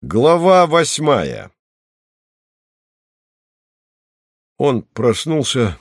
Глава восьмая Он проснулся,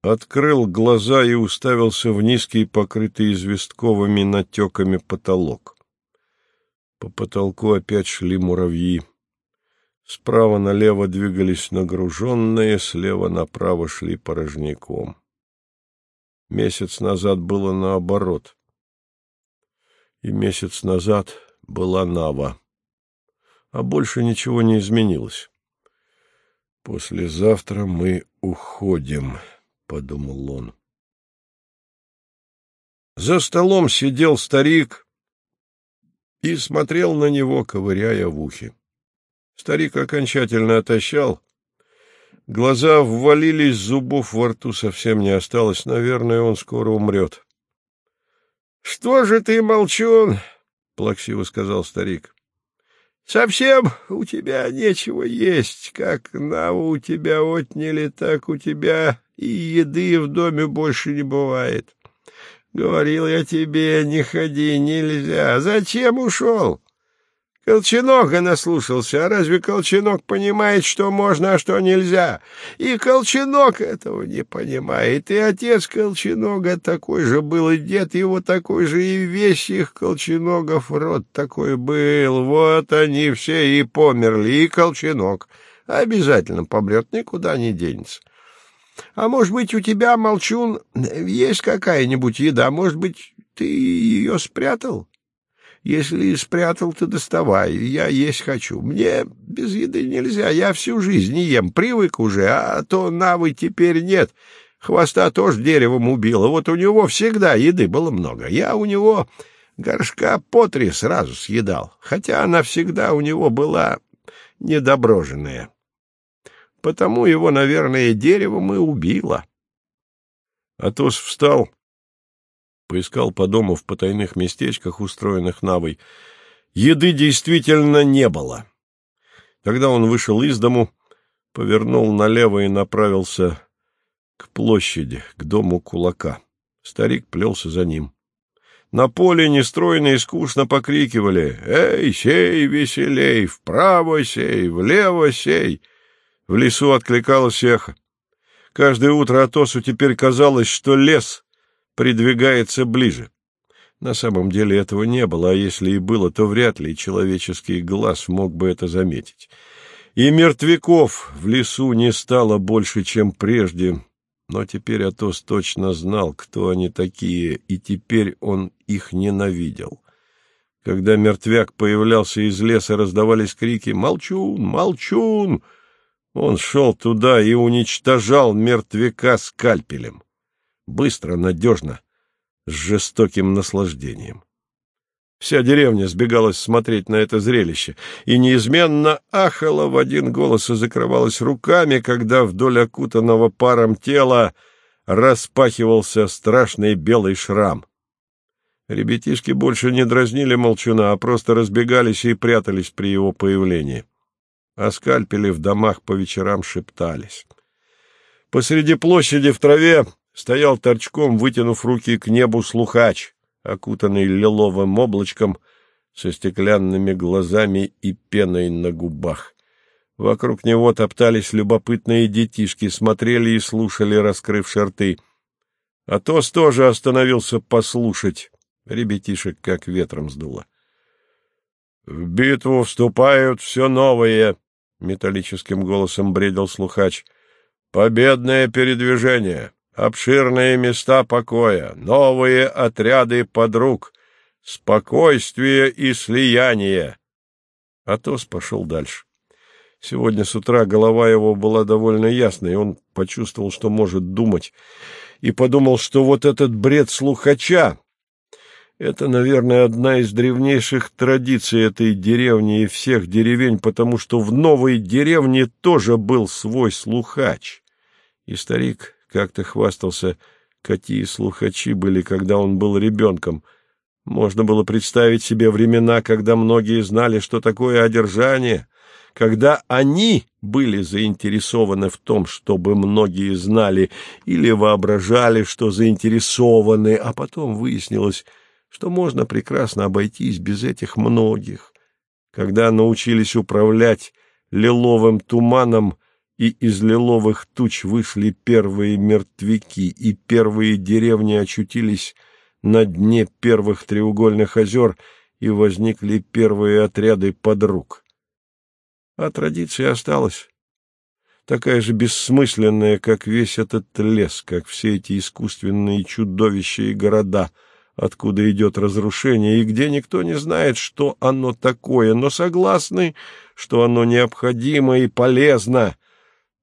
открыл глаза и уставился в низкий, покрытый известковыми натеками потолок. По потолку опять шли муравьи. Справа налево двигались нагруженные, слева направо шли порожняком. Месяц назад было наоборот. И месяц назад была Нава а больше ничего не изменилось. «Послезавтра мы уходим», — подумал он. За столом сидел старик и смотрел на него, ковыряя в ухе. Старик окончательно отощал. Глаза ввалились, зубов во рту совсем не осталось. Наверное, он скоро умрет. — Что же ты, молчун? — плаксиво сказал старик. Совсем у тебя нечего есть, как наву у тебя отняли, так у тебя и еды в доме больше не бывает. Говорил я тебе, не ходи, нельзя. Зачем ушел? Колченога наслушался, а разве Колченок понимает, что можно, а что нельзя? И Колченок этого не понимает, и отец Колченога такой же был, и дед его такой же, и весь их Колченогов род такой был. Вот они все и померли, и Колченок обязательно помрет, никуда не денется. А может быть, у тебя, Молчун, есть какая-нибудь еда? Может быть, ты ее спрятал? Если спрятал, то доставай, я есть хочу. Мне без еды нельзя, я всю жизнь не ем, привык уже, а то навы теперь нет. Хвоста тоже деревом убило, вот у него всегда еды было много. Я у него горшка по три сразу съедал, хотя она всегда у него была недоброженная. Потому его, наверное, деревом и убило. Атос встал, поискал по дому в потайных местечках, устроенных Навой. Еды действительно не было. Тогда он вышел из дому, повернул налево и направился к площади, к дому кулака. Старик плелся за ним. На поле нестройно и скучно покрикивали «Эй, сей веселей! Вправо сей! Влево сей!» В лесу откликалось эхо. Каждое утро Атосу теперь казалось, что лес придвигается ближе. На самом деле этого не было, а если и было, то вряд ли человеческий глаз мог бы это заметить. И мертвяков в лесу не стало больше, чем прежде, но теперь Атос точно знал, кто они такие, и теперь он их ненавидел. Когда мертвяк появлялся из леса, раздавались крики «Молчун! Молчун!» Он шел туда и уничтожал мертвяка скальпелем быстро, надежно, с жестоким наслаждением. Вся деревня сбегалась смотреть на это зрелище и неизменно ахала в один голос и закрывалась руками, когда вдоль окутанного паром тела распахивался страшный белый шрам. Ребятишки больше не дразнили молчуна, а просто разбегались и прятались при его появлении. А скальпели в домах по вечерам шептались. Посреди площади в траве стоял торчком, вытянув руки к небу слухач, окутанный лиловым облачком, со стеклянными глазами и пеной на губах. Вокруг него топтались любопытные детишки, смотрели и слушали, раскрыв шарты. Атос тоже остановился послушать. Ребятишек как ветром сдуло. — В битву вступают все новые, — металлическим голосом бредил слухач. — Победное передвижение обширные места покоя, новые отряды подруг, спокойствие и слияние. Атос пошел дальше. Сегодня с утра голова его была довольно ясной, он почувствовал, что может думать, и подумал, что вот этот бред слухача — это, наверное, одна из древнейших традиций этой деревни и всех деревень, потому что в новой деревне тоже был свой слухач. И старик как-то хвастался, какие слухачи были, когда он был ребенком. Можно было представить себе времена, когда многие знали, что такое одержание, когда они были заинтересованы в том, чтобы многие знали или воображали, что заинтересованы, а потом выяснилось, что можно прекрасно обойтись без этих многих. когда научились управлять лиловым туманом, и из лиловых туч вышли первые мертвяки, и первые деревни очутились на дне первых треугольных озер, и возникли первые отряды подруг. А традиция осталась, такая же бессмысленная, как весь этот лес, как все эти искусственные чудовища и города, откуда идет разрушение, и где никто не знает, что оно такое, но согласны, что оно необходимо и полезно,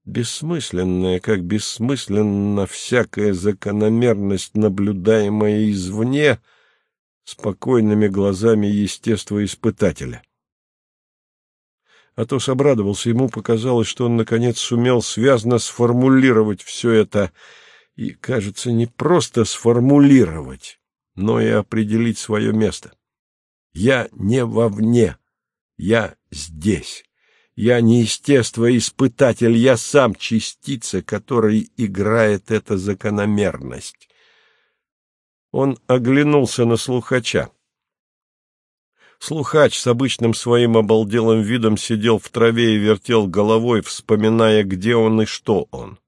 бессмысленная, как бессмысленна всякая закономерность, наблюдаемая извне, спокойными глазами естествоиспытателя. Атос обрадовался, ему показалось, что он, наконец, сумел связно сформулировать все это, и, кажется, не просто сформулировать, но и определить свое место. «Я не вовне, я здесь». Я не естествоиспытатель, я сам частица, которой играет эта закономерность. Он оглянулся на слухача. Слухач с обычным своим обалделым видом сидел в траве и вертел головой, вспоминая, где он и что он.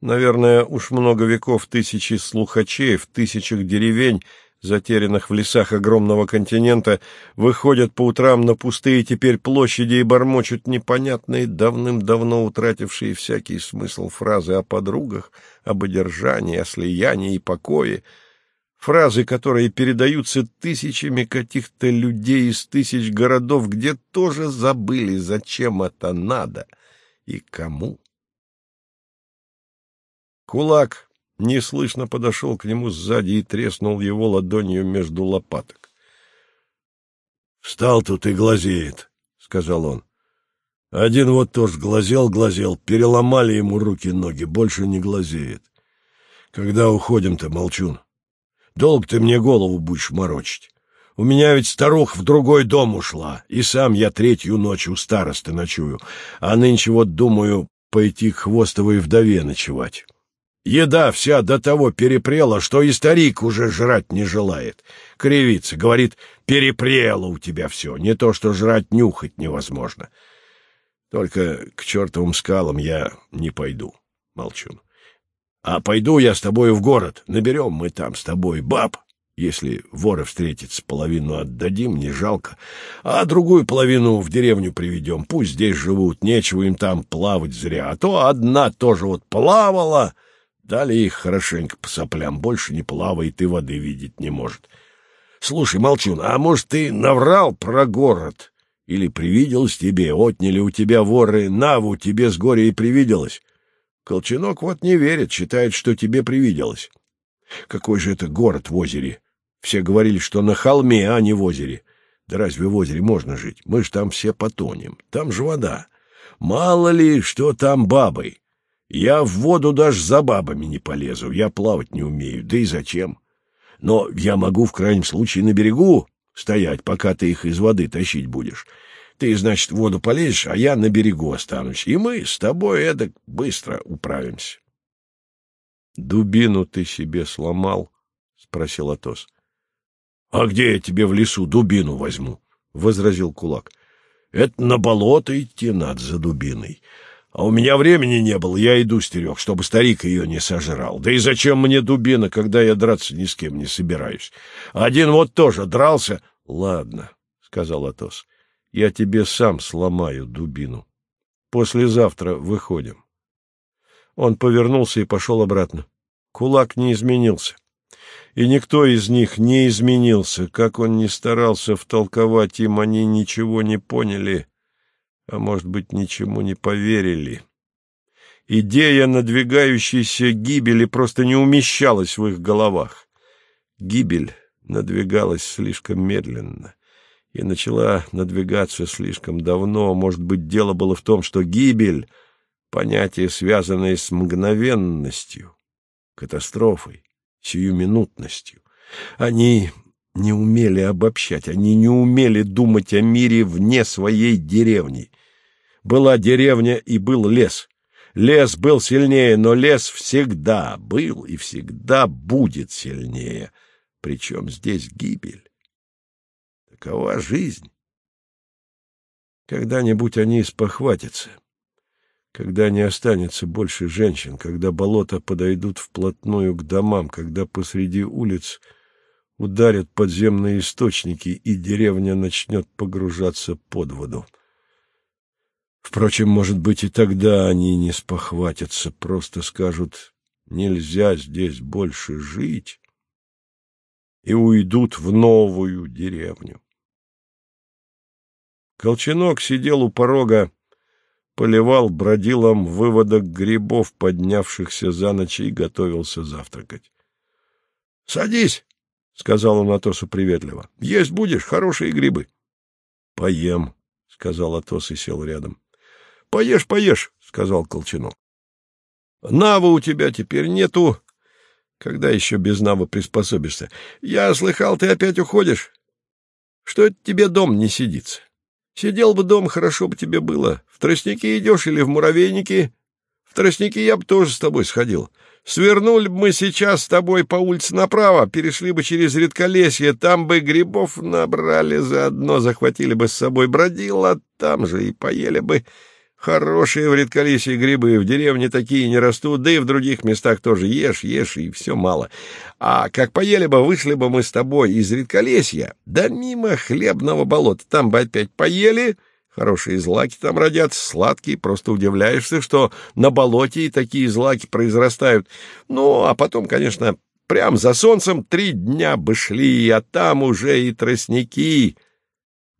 Наверное, уж много веков тысячи слухачей в тысячах деревень затерянных в лесах огромного континента, выходят по утрам на пустые теперь площади и бормочут непонятные, давным-давно утратившие всякий смысл фразы о подругах, об одержании, о слиянии и покое, фразы, которые передаются тысячами каких-то людей из тысяч городов, где тоже забыли, зачем это надо и кому. Кулак неслышно подошел к нему сзади и треснул его ладонью между лопаток. — Встал тут и глазеет, — сказал он. Один вот тоже глазел, глазел, переломали ему руки-ноги, больше не глазеет. Когда уходим-то, молчун? Долг ты мне голову будешь морочить. У меня ведь старуха в другой дом ушла, и сам я третью ночь у старосты ночую, а нынче вот думаю пойти к хвостовой вдове ночевать. Еда вся до того перепрела, что и старик уже жрать не желает. Кривится, говорит, перепрело у тебя все, не то что жрать нюхать невозможно. Только к чертовым скалам я не пойду, молчун. А пойду я с тобой в город, наберем мы там с тобой баб. Если воры встретятся, половину отдадим, не жалко, а другую половину в деревню приведем. Пусть здесь живут, нечего им там плавать зря, а то одна тоже вот плавала Дали их хорошенько по соплям, больше не плавает и воды видеть не может. Слушай, Молчун, а может, ты наврал про город? Или привиделось тебе, отняли у тебя воры, наву тебе с горя и привиделось? Колченок вот не верит, считает, что тебе привиделось. Какой же это город в озере? Все говорили, что на холме, а не в озере. Да разве в озере можно жить? Мы ж там все потонем. Там же вода. Мало ли, что там бабой. Я в воду даже за бабами не полезу, я плавать не умею, да и зачем? Но я могу в крайнем случае на берегу стоять, пока ты их из воды тащить будешь. Ты, значит, в воду полезешь, а я на берегу останусь, и мы с тобой эдак быстро управимся. — Дубину ты себе сломал? — спросил Атос. — А где я тебе в лесу дубину возьму? — возразил кулак. — Это на болото идти надо за дубиной. А у меня времени не было, я иду стерег, чтобы старик ее не сожрал. Да и зачем мне дубина, когда я драться ни с кем не собираюсь? Один вот тоже дрался. — Ладно, — сказал Атос, — я тебе сам сломаю дубину. Послезавтра выходим. Он повернулся и пошел обратно. Кулак не изменился. И никто из них не изменился. Как он ни старался втолковать им, они ничего не поняли а, может быть, ничему не поверили. Идея надвигающейся гибели просто не умещалась в их головах. Гибель надвигалась слишком медленно и начала надвигаться слишком давно. Может быть, дело было в том, что гибель — понятие, связанное с мгновенностью, катастрофой, сиюминутностью. Они не умели обобщать, они не умели думать о мире вне своей деревни. Была деревня и был лес. Лес был сильнее, но лес всегда был и всегда будет сильнее. Причем здесь гибель. Такова жизнь. Когда-нибудь они спохватятся, когда не останется больше женщин, когда болота подойдут вплотную к домам, когда посреди улиц ударят подземные источники, и деревня начнет погружаться под воду. Впрочем, может быть, и тогда они не спохватятся, просто скажут «нельзя здесь больше жить» и уйдут в новую деревню. Колченок сидел у порога, поливал бродилом выводок грибов, поднявшихся за ночь, и готовился завтракать. — Садись, — сказал он Атосу приветливо. — Есть будешь, хорошие грибы. — Поем, — сказал Атос и сел рядом. — Поешь, поешь, — сказал Колченок. — Навы у тебя теперь нету. Когда еще без Навы приспособишься? Я слыхал, ты опять уходишь. Что это тебе дом не сидится? Сидел бы дом, хорошо бы тебе было. В тростники идешь или в муравейники? В тростники я бы тоже с тобой сходил. Свернули бы мы сейчас с тобой по улице направо, перешли бы через редколесье, там бы грибов набрали заодно, захватили бы с собой бродила, там же и поели бы. Хорошие в редколесье грибы, в деревне такие не растут, да и в других местах тоже ешь, ешь, и все мало. А как поели бы, вышли бы мы с тобой из редколесья, да мимо хлебного болота, там бы опять поели, хорошие злаки там родятся, сладкие, просто удивляешься, что на болоте и такие злаки произрастают. Ну, а потом, конечно, прям за солнцем три дня бы шли, а там уже и тростники.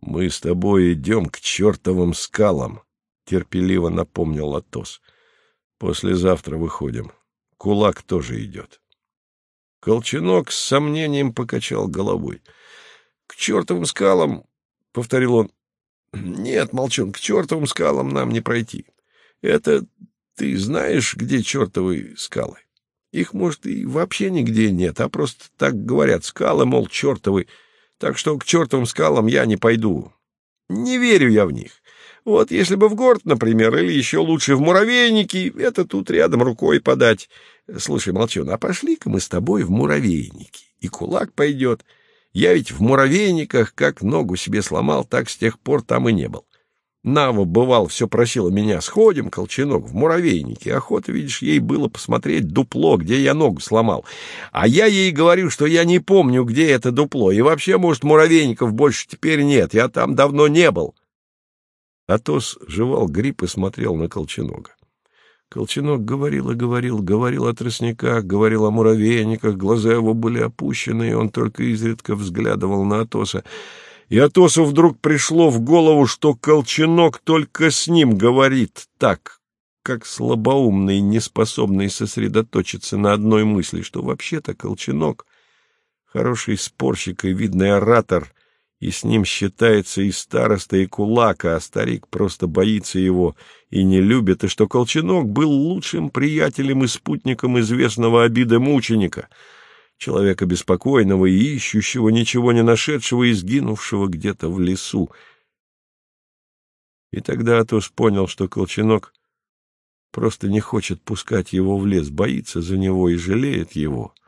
Мы с тобой идем к чертовым скалам, — терпеливо напомнил Атос. — Послезавтра выходим. Кулак тоже идет. Колченок с сомнением покачал головой. — К чертовым скалам, — повторил он. — Нет, Молчун, к чертовым скалам нам не пройти. Это ты знаешь, где чертовы скалы? Их, может, и вообще нигде нет, а просто так говорят. Скалы, мол, чертовы. Так что к чертовым скалам я не пойду. Не верю я в них. Вот если бы в город, например, или еще лучше в муравейники, это тут рядом рукой подать. Слушай, Молчун, а пошли-ка мы с тобой в муравейники, и кулак пойдет. Я ведь в муравейниках как ногу себе сломал, так с тех пор там и не был. Нава, бывал, все просила меня, сходим, Колченок, в муравейники. Охота, видишь, ей было посмотреть дупло, где я ногу сломал. А я ей говорю, что я не помню, где это дупло, и вообще, может, муравейников больше теперь нет, я там давно не был. Атос жевал гриб и смотрел на Колченога. Колченок говорил и говорил, говорил о тростниках, говорил о муравейниках, глаза его были опущены, и он только изредка взглядывал на Атоса. И Атосу вдруг пришло в голову, что Колченок только с ним говорит так, как слабоумный, неспособный сосредоточиться на одной мысли, что вообще-то Колченок — хороший спорщик и видный оратор — и с ним считается и староста, и кулака, а старик просто боится его и не любит, и что Колченок был лучшим приятелем и спутником известного обида мученика, человека беспокойного и ищущего, ничего не нашедшего и сгинувшего где-то в лесу. И тогда Атос понял, что Колченок просто не хочет пускать его в лес, боится за него и жалеет его —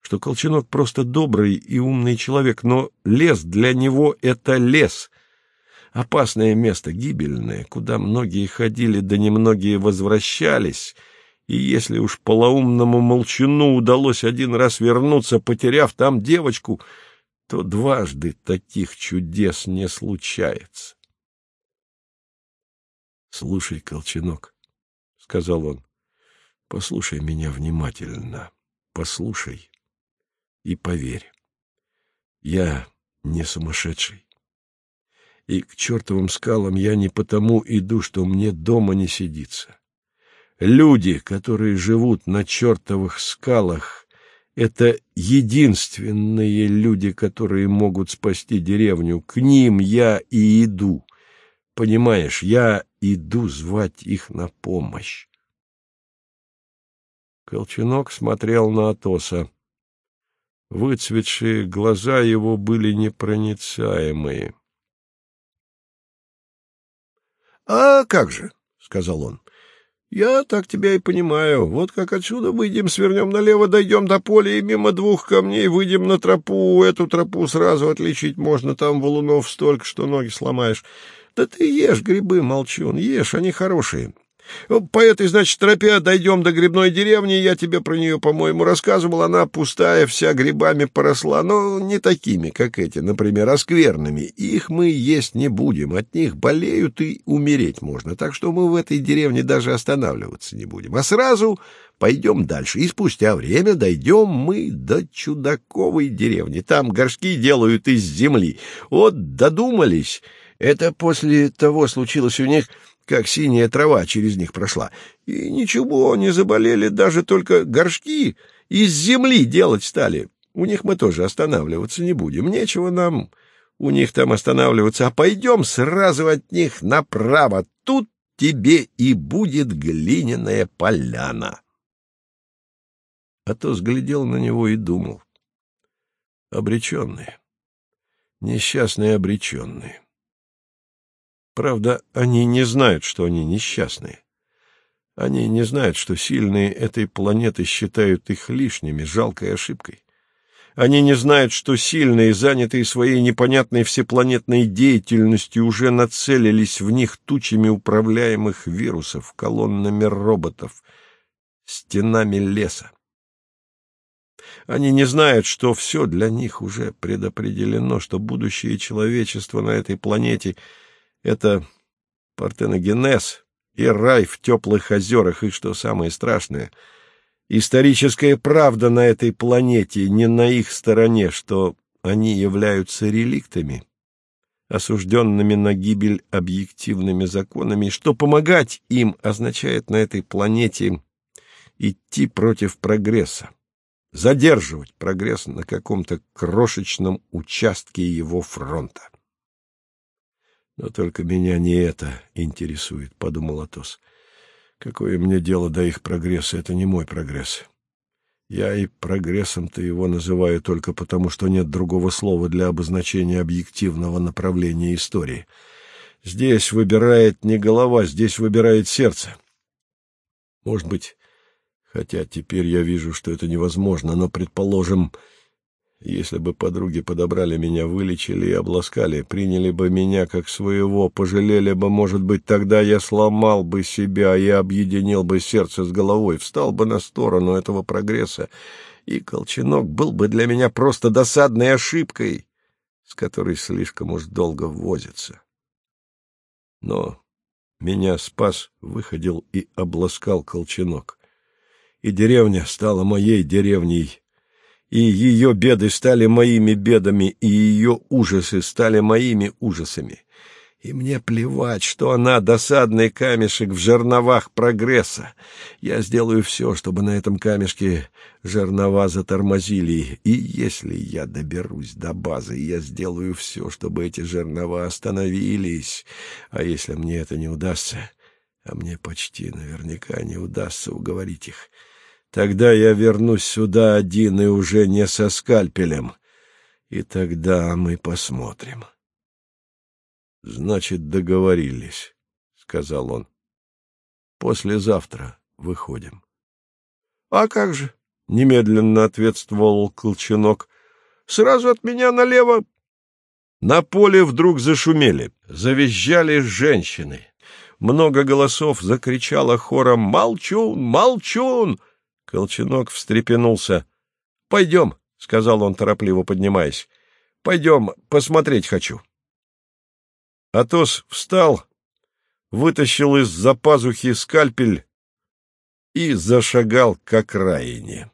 что Колченок просто добрый и умный человек, но лес для него — это лес. Опасное место, гибельное, куда многие ходили, да немногие возвращались, и если уж полоумному молчану удалось один раз вернуться, потеряв там девочку, то дважды таких чудес не случается. — Слушай, Колченок, — сказал он, — послушай меня внимательно, послушай и поверь, я не сумасшедший. И к чертовым скалам я не потому иду, что мне дома не сидится. Люди, которые живут на чертовых скалах, это единственные люди, которые могут спасти деревню. К ним я и иду. Понимаешь, я иду звать их на помощь. Колченок смотрел на Атоса. Выцветшие глаза его были непроницаемые. — А как же, — сказал он, — я так тебя и понимаю. Вот как отсюда выйдем, свернем налево, дойдем до поля и мимо двух камней выйдем на тропу. Эту тропу сразу отличить можно, там валунов столько, что ноги сломаешь. Да ты ешь грибы, молчун, ешь, они хорошие. По этой, значит, тропе дойдем до грибной деревни, я тебе про нее, по-моему, рассказывал, она пустая, вся грибами поросла, но не такими, как эти, например, а скверными. Их мы есть не будем, от них болеют и умереть можно, так что мы в этой деревне даже останавливаться не будем, а сразу пойдем дальше, и спустя время дойдем мы до Чудаковой деревни, там горшки делают из земли. Вот додумались... Это после того случилось у них как синяя трава через них прошла. И ничего, не заболели, даже только горшки из земли делать стали. У них мы тоже останавливаться не будем. Нечего нам у них там останавливаться, а пойдем сразу от них направо. Тут тебе и будет глиняная поляна. А то взглядел на него и думал. Обреченные, несчастные обреченные. Правда, они не знают, что они несчастные. Они не знают, что сильные этой планеты считают их лишними, жалкой ошибкой. Они не знают, что сильные, занятые своей непонятной всепланетной деятельностью, уже нацелились в них тучами управляемых вирусов, колоннами роботов, стенами леса. Они не знают, что все для них уже предопределено, что будущее человечества на этой планете — это партеногенез и рай в теплых озерах, и, что самое страшное, историческая правда на этой планете не на их стороне, что они являются реликтами, осужденными на гибель объективными законами, что помогать им означает на этой планете идти против прогресса, задерживать прогресс на каком-то крошечном участке его фронта. Но только меня не это интересует, — подумал Атос. Какое мне дело до их прогресса? Это не мой прогресс. Я и прогрессом-то его называю только потому, что нет другого слова для обозначения объективного направления истории. Здесь выбирает не голова, здесь выбирает сердце. Может быть, хотя теперь я вижу, что это невозможно, но, предположим, если бы подруги подобрали меня, вылечили и обласкали, приняли бы меня как своего, пожалели бы, может быть, тогда я сломал бы себя и объединил бы сердце с головой, встал бы на сторону этого прогресса, и колченок был бы для меня просто досадной ошибкой, с которой слишком уж долго возится. Но меня спас, выходил и обласкал колченок, и деревня стала моей деревней, и ее беды стали моими бедами, и ее ужасы стали моими ужасами. И мне плевать, что она досадный камешек в жерновах прогресса. Я сделаю все, чтобы на этом камешке жернова затормозили. И если я доберусь до базы, я сделаю все, чтобы эти жернова остановились. А если мне это не удастся, а мне почти наверняка не удастся уговорить их, Тогда я вернусь сюда один и уже не со скальпелем. И тогда мы посмотрим. — Значит, договорились, — сказал он. — Послезавтра выходим. — А как же? — немедленно ответствовал Колченок. — Сразу от меня налево. На поле вдруг зашумели, завизжали женщины. Много голосов закричало хором «Молчун! Молчун!» Колченок встрепенулся. — Пойдем, — сказал он, торопливо поднимаясь. — Пойдем, посмотреть хочу. Атос встал, вытащил из-за пазухи скальпель и зашагал к окраине.